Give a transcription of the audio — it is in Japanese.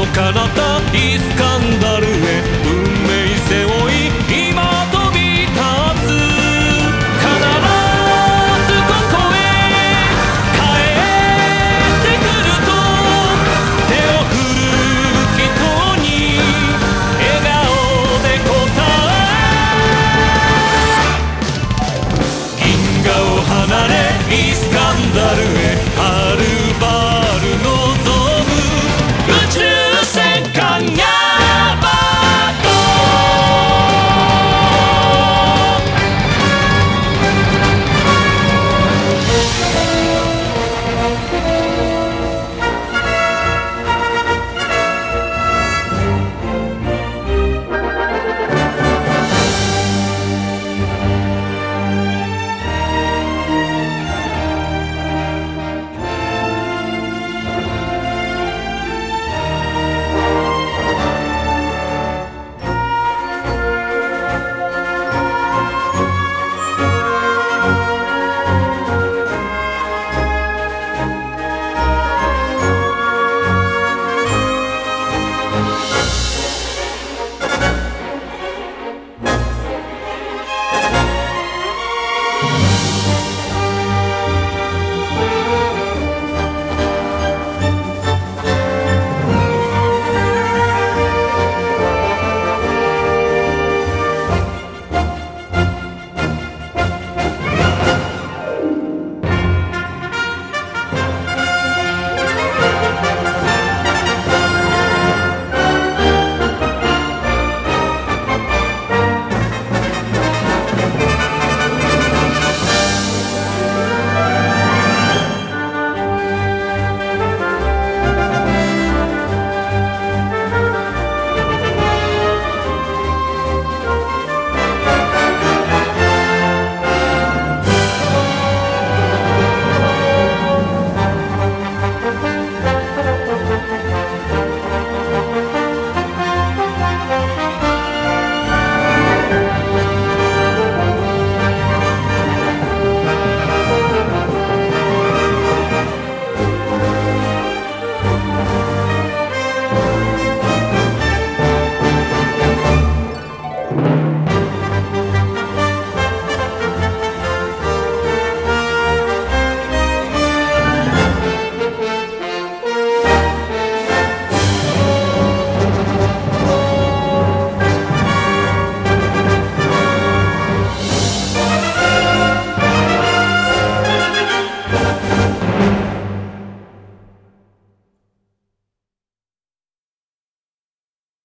の体いつか